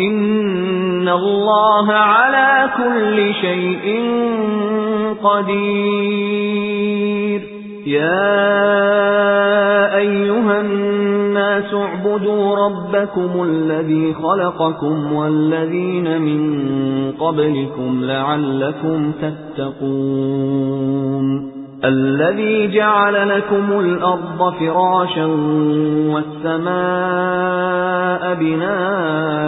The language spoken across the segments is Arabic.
إِنَّ اللَّهَ عَلَى كُلِّ شَيْءٍ قَدِيرٌ. يَا أَيُّهَا النَّاسُ اعْبُدُوا رَبَّكُمُ الَّذِي خَلَقَكُمْ وَالَّذِينَ مِن قَبْلِكُمْ لَعَلَّكُمْ تَتَّقُونَ. الَّذِي جَعَلَ لَكُمُ الْأَرْضَ فِرَاشًا وَالسَّمَاءَ بِنَاءً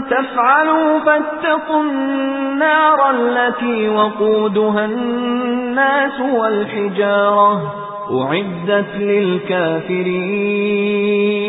تَفْعَلُوا فَاتَّقُوا النَّارَ الَّتِي وَقُودُهَا النَّاسُ وَالْحِجَارَةُ. أُعِدَّتْ لِلْكَافِرِينَ.